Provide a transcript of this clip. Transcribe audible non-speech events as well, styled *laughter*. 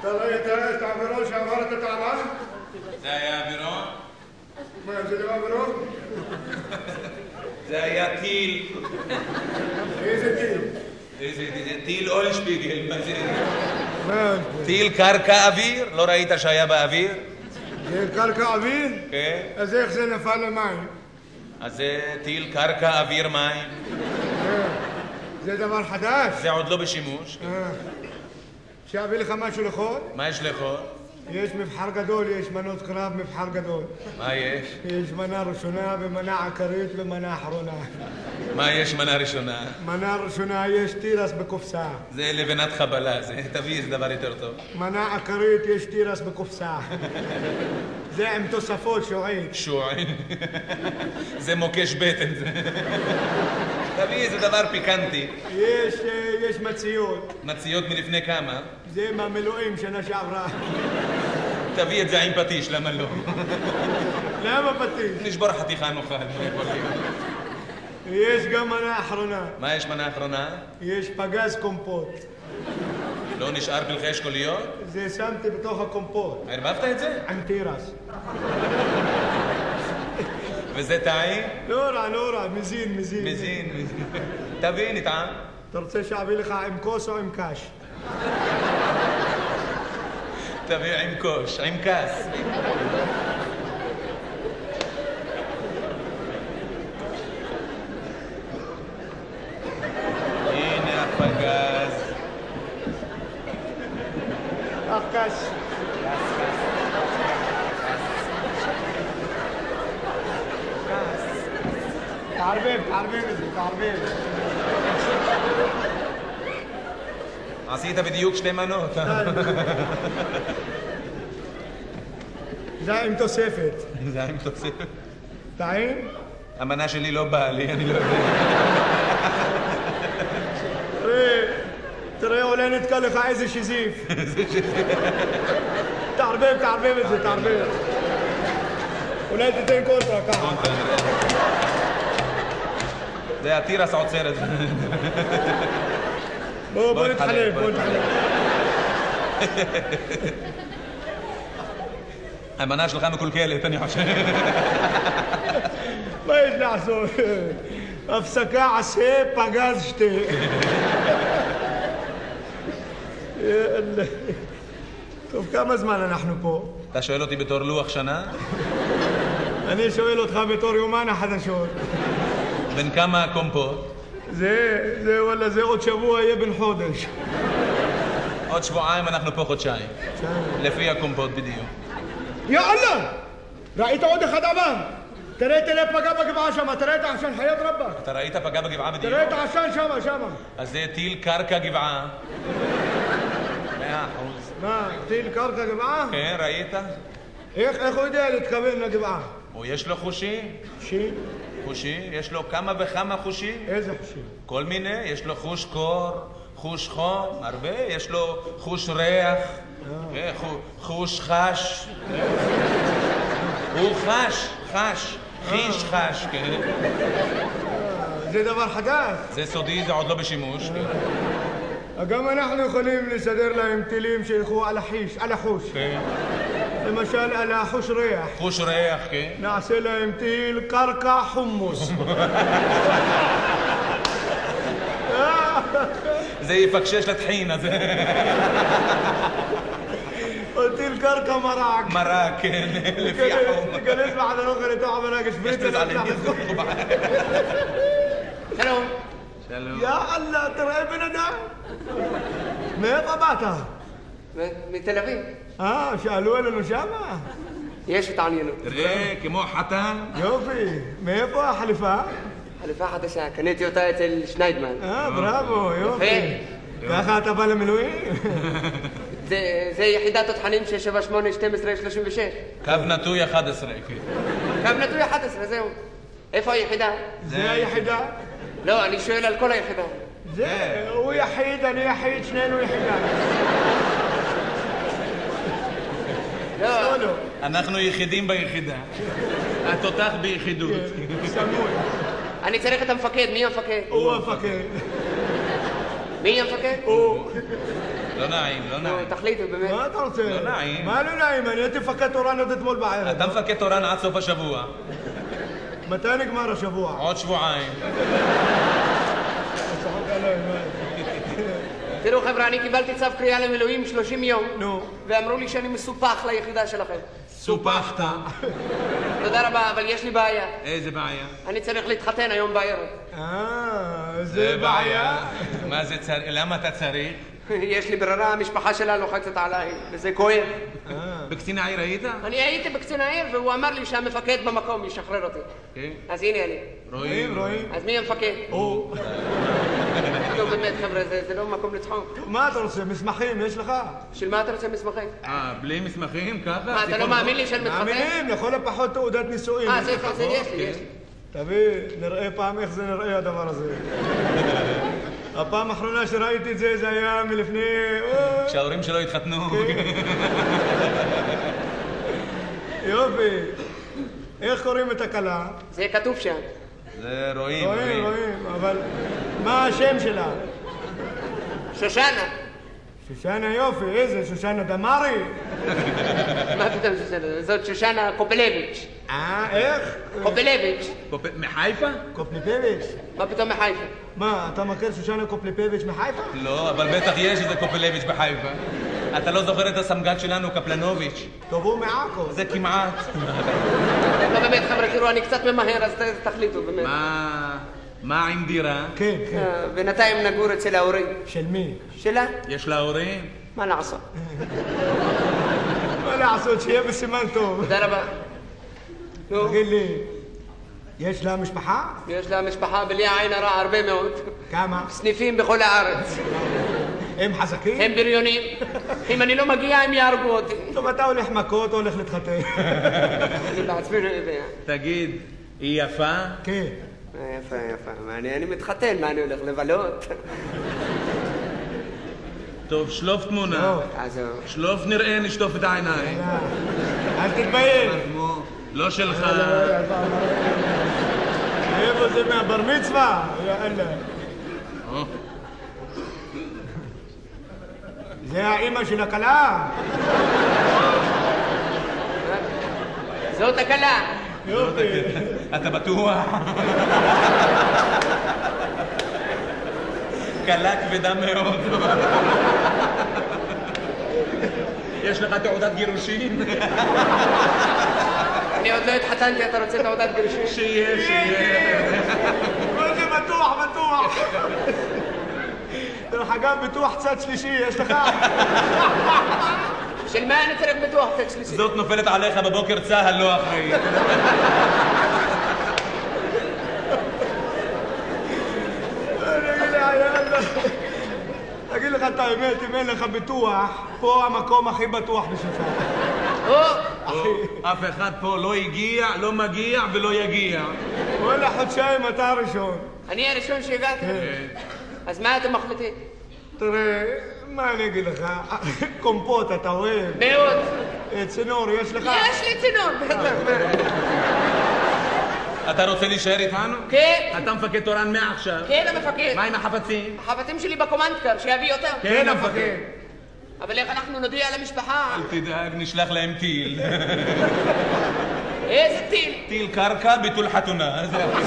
אתה לא יודע את העבירון שעברת את העבר? זה היה אווירון? מה, זה לא אווירון? זה היה טיל. איזה טיל? זה טיל אולשפיגל, מה זה? טיל קרקע אוויר? לא ראית שהיה באוויר? זה קרקע אוויר? כן. אז איך זה נפל למים? אז זה טיל קרקע אוויר מים. אה, זה דבר חדש. זה עוד לא בשימוש. אה. אה. שיביא לך משהו לאכול? מה יש לאכול? יש מבחר גדול, יש מנות קרב, מבחר גדול. מה יש? יש מנה ראשונה ומנה עקרית ומנה אחרונה. מה יש מנה ראשונה? מנה ראשונה יש תירס בקופסה. זה לבנת חבלה, זה *laughs* תביא איזה דבר יותר טוב. מנה עקרית יש תירס בקופסה. זה עם תוספות שועית. שועין. *laughs* זה מוקש בטן. *laughs* תביא איזה דבר פיקנטי. יש, אה, יש מציות. מציות מלפני כמה? זה מהמילואים שנה שעברה. תביא את זה עם פטיש, למה לא? למה פטיש? נשבור חתיכה נאכל. יש גם מנה אחרונה. מה יש מנה אחרונה? יש פגז קומפוט. לא נשאר פלחי אשכוליות? זה שמתי בתוך הקומפוט. ערבבת את זה? עם תירס. וזה טעים? לא רע, לא רע, מזין, מזין. מזין, מזין. תביא, נטעם. אתה רוצה שאביא לך עם כוס או עם קש? תביא עם קוש, עם כס. עשית בדיוק שתי מנות. זה עם תוספת. זה עם תוספת. טעים? המנה שלי לא באה לי, אני לא יודע. תראה, אולי נתקע לך *laughs* איזה שזיף. תערבב, תערבב את זה, תערבב. אולי תיתן קונטרה ככה. זה התירס עוצר את זה. בוא, נתחלף, בוא בוא נתחלף. המנה שלך מקולקלת, אני חושב. מה יש לעשות? הפסקה עשה, פגז. יאללה. טוב, כמה זמן אנחנו פה? אתה שואל אותי בתור לוח שנה? אני שואל אותך בתור יומן החדשות. בן כמה הקומפוט? זה, זה וואלה, זה עוד שבוע יהיה בן חודש. עוד שבועיים אנחנו פה חודשיים. לפי הקומפוט בדיוק. יא אללה! ראית עוד אחד עבר? תראה, תראה פגע בגבעה שם, תראה את העשן, חיית רבאק. אתה ראית פגע בגבעה בדיוק? תראה את העשן שם, שם. אז זה טיל קרקע גבעה. מאה אחוז. מה, טיל קרקע גבעה? כן, ראית? איך, איך הוא יודע להתכוון לגבעה? או יש לו חושים? שי? חושים? יש לו כמה וכמה חושים? איזה חושים? כל מיני, יש לו חוש קור, חוש חום, הרבה, יש לו חוש ריח, חו- חוש חש. *laughs* הוא חש, חש, חיש חש, כן. זה דבר חדש. זה סודי, זה עוד לא בשימוש. כן. גם אנחנו יכולים לסדר להם טילים שילכו על החיש, על החוש. כן. למשל על החוש ריח. חוש ריח, כן. נעשה להם טיל קרקע חומוס. זה יפקשש לטחינה, זה או טיל קרקע מרק. מרק, כן, לפי החום. תיכנס בחדר אוכל לתוך המרק, יש שפריץ לזה על עניין. שלום. שלום. יא אללה, תראה בן אדם. אה, שאלו עלינו שמה? יש התעניינות. תראה, כמו חתן. יופי. מאיפה החליפה? חליפה חדשה, קניתי אותה אצל שניידמן. אה, בראבו, יופי. ככה אתה בא למילואים? זה- יחידת תותחנים 678 12 36. קו נטוי 11, כן. קו נטוי 11, זהו. איפה היחידה? זה היחידה. לא, אני שואל על כל היחידה. זה, הוא יחיד, אני יחיד, שנינו יחידה. לא, לא. אנחנו יחידים ביחידה. התותח ביחידות. סמוי. אני צריך את המפקד, מי המפקד? הוא המפקד. מי המפקד? הוא. לא נעים, לא נעים. תחליטו באמת. מה אתה רוצה? לא נעים. מה לא נעים? אני הייתי מפקד תורן עוד אתמול בערב. אתה מפקד תורן עד סוף השבוע. מתי נגמר השבוע? עוד שבועיים. צחוק עליי, מה? חבר'ה, אני קיבלתי צו קריאה למילואים 30 יום. נו. ואמרו לי שאני מסופח ליחידה שלכם. סופחת. תודה רבה, אבל יש לי בעיה. איזה בעיה? אני צריך להתחתן היום בערב. אה, זה בעיה. מה זה צריך? למה אתה צריך? *laughs* יש לי ברירה, המשפחה שלה לוחצת עליי, וזה כואב. בקצין העיר היית? אני הייתי בקצין העיר, והוא אמר לי שהמפקד במקום ישחרר אותי. כן. אז הנה אני. רואים, רואים. אז מי המפקד? הוא. *laughs* נו באמת, חבר'ה, זה לא מקום לצחוק. מה אתה רוצה? מסמכים יש לך? בשביל מה אתה רוצה מסמכים? אה, בלי מסמכים? ככה? מה, אתה לא מאמין לי שאני מתחתן? מאמינים, לכל הפחות תעודת נישואים. אה, זה? יש לי, יש לי. תביא, נראה פעם איך זה נראה הדבר הזה. *laughs* הפעם האחרונה שראיתי את זה, זה היה מלפני... אה, כשההורים שלו התחתנו. יופי. איך קוראים את הכלה? זה כתוב שם. זה רואים. רואים, אבל מה השם שלה? שושנה. שושנה יופי, איזה? שושנה דמארי? מה פתאום שושנה? זאת שושנה קופלביץ'. אה, איך? קופלביץ'. קופ- מחיפה? קופליפביץ'. מה פתאום מחיפה? מה, אתה מכיר שושנה קופליפביץ' מחיפה? לא, אבל בטח יש איזה קופלביץ' בחיפה. אתה לא זוכר את הסמג"ד שלנו, קפלנוביץ'? טוב, הוא מעכו. זה כמעט. לא באמת, חבר'ה, תראו, אני קצת ממהר, אז תחליטו, באמת. מה... מה עם דירה? כן, כן. אה, בינתיים נגור אצל ההורים. של מי? שלה? יש לה הורים? מה לעשות? מה לעשות, שיהיה בסימן טוב. תודה רבה. נו, תגיד לי, יש לה משפחה? יש לה משפחה בלי עין הרע הרבה מאוד. כמה? סניפים בכל הארץ. הם חזקים? הם בריונים. אם אני לא מגיע, הם יהרגו אותי. טוב, אתה הולך מכות הולך להתחתן? אני בעצמי לא יודע. תגיד, היא יפה? כן. אה, יפה, יפה. אני אני מתחתן, מה, אני הולך לבלות? טוב, שלוף תמונה. לא. עזוב. שלוף נראה, נשטוף את העיניים. לא. אל תתבייש. לא שלך. איפה זה מהבר מצווה? אה, זה האימא של הכלה? זאת הכלה. יופי. אתה בטוח? קלה כבדה מאוד. יש לך תעודת גירושין? אני עוד לא התחתנתי, אתה רוצה תעודת גירושין? שיהיה, שיהיה. כל זה בטוח, בטוח. דרך אגב, ביטוח צד שלישי, יש לך? של מה אני צריך ביטוח צד שלישי? זאת נופלת עליך בבוקר צהל לא אחראי. אגיד לך, את האמת, אם אין לך ביטוח, פה המקום הכי בטוח בשבילך. אף אחד פה לא הגיע, לא מגיע ולא יגיע. וואלה, חודשיים אתה הראשון. אני הראשון שהגעתי? כן. אז מה אתם מחליטים? תראה, מה אני אגיד לך? *laughs* קומפוט אתה אוהב? מאוד. אה, צינור יש לך? יש לי צינור, בטח. *laughs* אתה רוצה להישאר איתנו? כן, אתה מפקד תורן מעכשיו. כן המפקד. מה עם החפצים? החפצים שלי בקומנדקר, שיביא אותם. כן, המפקד. אבל איך אנחנו נודיע למשפחה? אל תדאג, נשלח להם טיל. *laughs* איזה טיל? טיל קרקע, ביטול חתונה. זה הכי